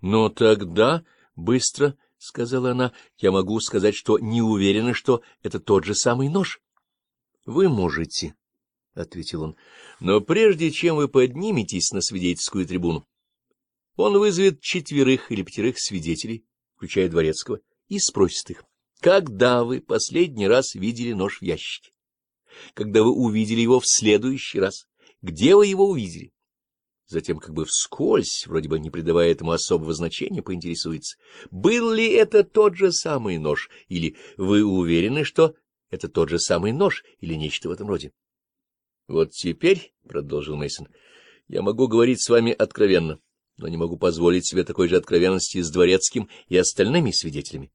Но тогда, быстро, —— сказала она, — я могу сказать, что не уверена, что это тот же самый нож. — Вы можете, — ответил он, — но прежде чем вы подниметесь на свидетельскую трибуну, он вызовет четверых или пятерых свидетелей, включая Дворецкого, и спросит их, когда вы последний раз видели нож в ящике, когда вы увидели его в следующий раз, где вы его увидели. Затем как бы вскользь, вроде бы не придавая этому особого значения, поинтересуется, был ли это тот же самый нож, или вы уверены, что это тот же самый нож, или нечто в этом роде. — Вот теперь, — продолжил Мейсон, я могу говорить с вами откровенно, но не могу позволить себе такой же откровенности с Дворецким и остальными свидетелями.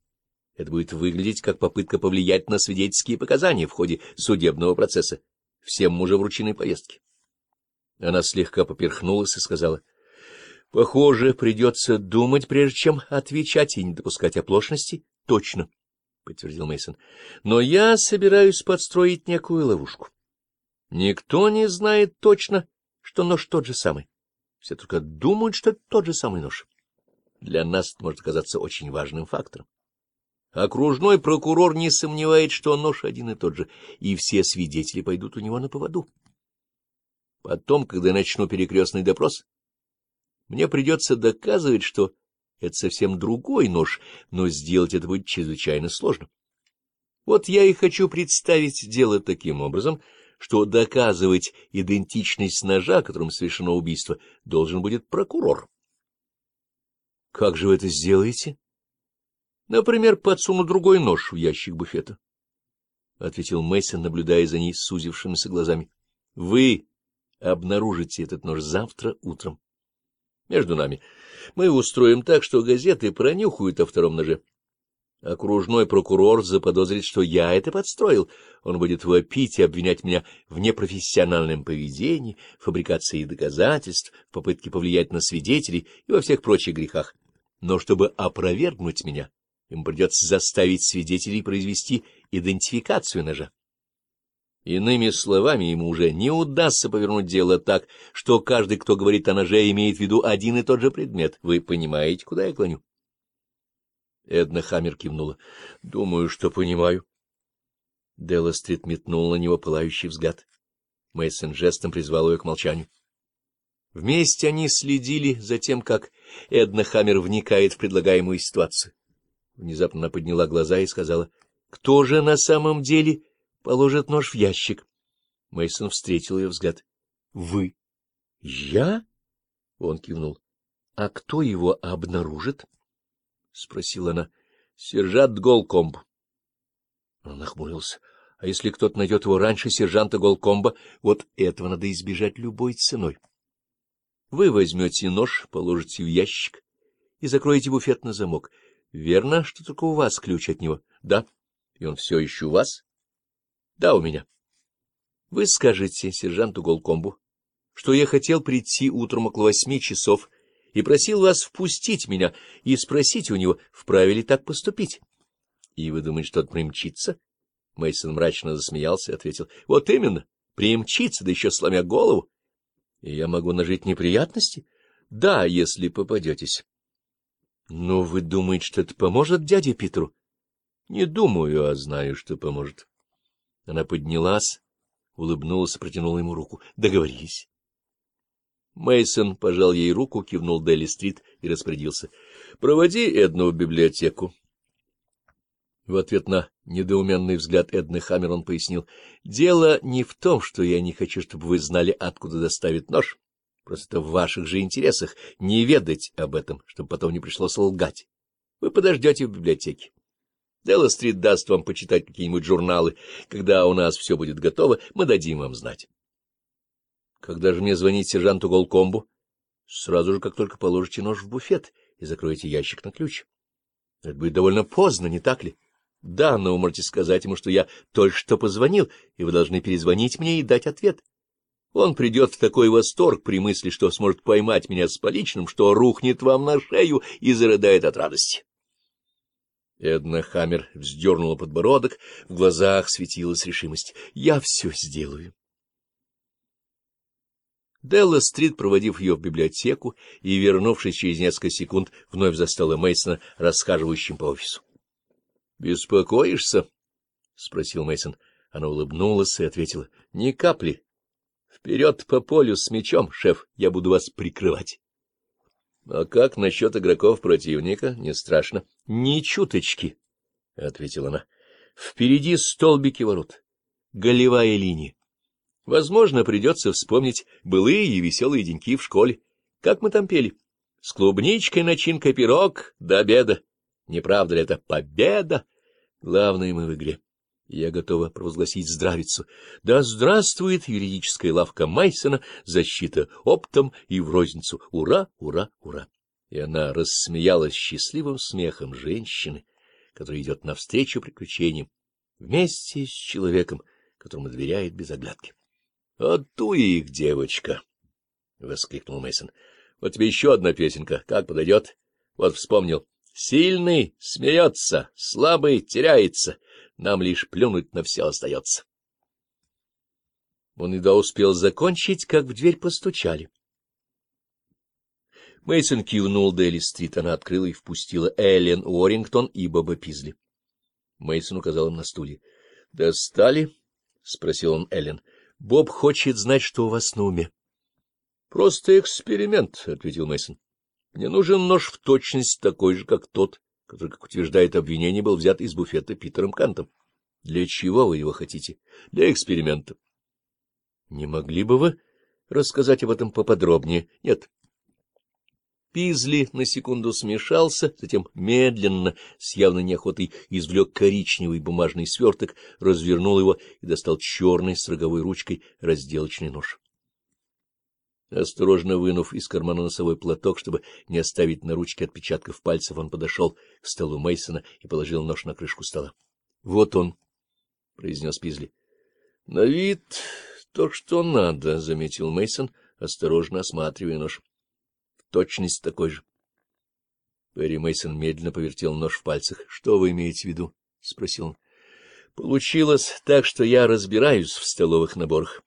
Это будет выглядеть как попытка повлиять на свидетельские показания в ходе судебного процесса. Всем уже вручены повестки. Она слегка поперхнулась и сказала, — Похоже, придется думать, прежде чем отвечать и не допускать оплошности. — Точно, — подтвердил Мейсон. Но я собираюсь подстроить некую ловушку. Никто не знает точно, что нож тот же самый. Все только думают, что это тот же самый нож. Для нас это может оказаться очень важным фактором. Окружной прокурор не сомневает, что нож один и тот же, и все свидетели пойдут у него на поводу. Потом, когда я начну перекрестный допрос, мне придется доказывать, что это совсем другой нож, но сделать это будет чрезвычайно сложно. Вот я и хочу представить дело таким образом, что доказывать идентичность ножа, которым совершено убийство, должен будет прокурор. Как же вы это сделаете? Например, подсуну другой нож в ящик буфета. — ответил Мейсон, наблюдая за ней сузившимися глазами. — Вы обнаружите этот нож завтра утром. Между нами, мы устроим так, что газеты пронюхают о втором ноже. Окружной прокурор заподозрит, что я это подстроил. Он будет вопить и обвинять меня в непрофессиональном поведении, фабрикации доказательств, в попытке повлиять на свидетелей и во всех прочих грехах. Но чтобы опровергнуть меня, им придется заставить свидетелей произвести идентификацию ножа. Иными словами, ему уже не удастся повернуть дело так, что каждый, кто говорит о ноже, имеет в виду один и тот же предмет. Вы понимаете, куда я клоню? Эдна Хаммер кивнула. — Думаю, что понимаю. Делла Стрит метнул на него пылающий взгляд. Мейсон жестом призвал ее к молчанию. Вместе они следили за тем, как Эдна Хаммер вникает в предлагаемую ситуацию. Внезапно она подняла глаза и сказала, — Кто же на самом деле положит нож в ящик. Мейсон встретил ее взгляд. — Вы? — Я? — он кивнул. — А кто его обнаружит? — спросила она. — Сержант Голкомб. Он нахмурился. — А если кто-то найдет его раньше сержанта Голкомба, вот этого надо избежать любой ценой. Вы возьмете нож, положите в ящик и закроете буфет на замок. Верно, что только у вас ключ от него? Да. И он все еще у вас? — Да, у меня. — Вы скажете сержанту Голкомбу, что я хотел прийти утром около восьми часов и просил вас впустить меня и спросить у него, вправе ли так поступить. — И вы думаете, что он примчится? Мейсон мрачно засмеялся и ответил. — Вот именно, примчится, да еще сломя голову. — Я могу нажить неприятности? — Да, если попадетесь. — Но вы думаете, что это поможет дяде Питеру? — Не думаю, а знаю, что поможет. — она поднялась, улыбнулась и протянула ему руку. «Договорились». Мейсон пожал ей руку, кивнул Дели Стрит и распорядился. «Проводи Эдну в библиотеку». В ответ на недоуменный взгляд Эдны Хаммер он пояснил. «Дело не в том, что я не хочу, чтобы вы знали, откуда доставит нож. Просто в ваших же интересах не ведать об этом, чтобы потом не пришлось лгать. Вы подождете в библиотеке. Делла-стрит даст вам почитать какие-нибудь журналы. Когда у нас все будет готово, мы дадим вам знать. Когда же мне звонить сержанту Голкомбу? Сразу же, как только положите нож в буфет и закроете ящик на ключ. Это будет довольно поздно, не так ли? Да, но вы можете сказать ему, что я только что позвонил, и вы должны перезвонить мне и дать ответ. Он придет в такой восторг при мысли, что сможет поймать меня с поличным, что рухнет вам на шею и зарыдает от радости. Эдна Хаммер вздернула подбородок, в глазах светилась решимость. — Я все сделаю. Делла Стрит, проводив ее в библиотеку и, вернувшись через несколько секунд, вновь застала Мейсона, расхаживающим по офису. — Беспокоишься? — спросил Мейсон. Она улыбнулась и ответила. — Ни капли. — Вперед по полю с мечом, шеф, я буду вас прикрывать. — А как насчет игроков противника? Не страшно. — Ни чуточки, — ответила она. — Впереди столбики ворот, голевая линия. Возможно, придется вспомнить былые и веселые деньки в школе. Как мы там пели? С клубничкой начинка пирог до обеда. Не правда ли это победа? Главное, мы в игре. Я готова провозгласить здравицу. Да здравствует юридическая лавка Майсона, защита оптом и в розницу. Ура, ура, ура! И она рассмеялась счастливым смехом женщины, которая идет навстречу приключениям, вместе с человеком, которому доверяет без оглядки. — А Оттуй их, девочка! — воскликнул Мейсон. Вот тебе еще одна песенка. Как подойдет? Вот вспомнил. Сильный смеется, слабый теряется нам лишь плюнуть на все остается. Он едва успел закончить, как в дверь постучали. Мейсон кивнул Дели-стрит, она открыла и впустила Эллен Уоррингтон и Боба Пизли. Мейсон указал им на стуле. — Достали? — спросил он Эллен. — Боб хочет знать, что у вас на уме. — Просто эксперимент, — ответил Мейсон. Мне нужен нож в точность такой же, как тот, который, как утверждает обвинение, был взят из буфета Питером Кантом. Для чего вы его хотите? Для эксперимента. Не могли бы вы рассказать об этом поподробнее? Нет. Пизли на секунду смешался, затем медленно, с явной неохотой, извлек коричневый бумажный сверток, развернул его и достал черный с роговой ручкой разделочный нож. Осторожно вынув из кармана носовой платок, чтобы не оставить на ручке отпечатков пальцев, он подошел к столу Мейсона и положил нож на крышку стола. — Вот он, — произнес Пизли. — На вид то, что надо, — заметил Мейсон, осторожно осматривая нож. — В точность такой же. Перри Мейсон медленно повертел нож в пальцах. — Что вы имеете в виду? — спросил он. — Получилось так, что я разбираюсь в столовых наборах.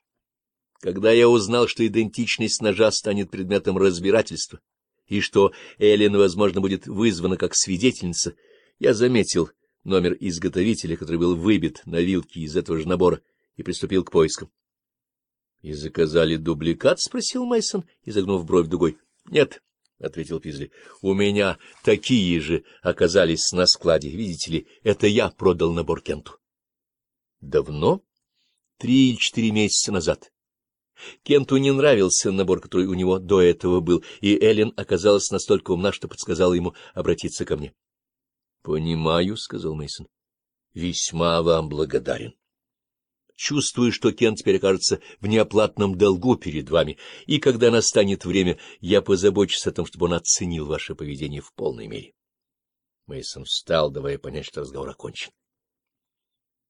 Когда я узнал, что идентичность ножа станет предметом разбирательства, и что Эллен, возможно, будет вызвана как свидетельница, я заметил номер изготовителя, который был выбит на вилке из этого же набора, и приступил к поискам. — И заказали дубликат? — спросил Мейсон, изогнув бровь дугой. — Нет, — ответил Пизли, — у меня такие же оказались на складе. Видите ли, это я продал набор Кенту. — Давно? — Три или четыре месяца назад. — Кенту не нравился набор, который у него до этого был, и Эллен оказалась настолько умна, что подсказала ему обратиться ко мне. — Понимаю, — сказал Мейсон. Весьма вам благодарен. Чувствую, что Кент теперь окажется в неоплатном долгу перед вами, и когда настанет время, я позабочусь о том, чтобы он оценил ваше поведение в полной мере. Мейсон встал, давая понять, что разговор окончен.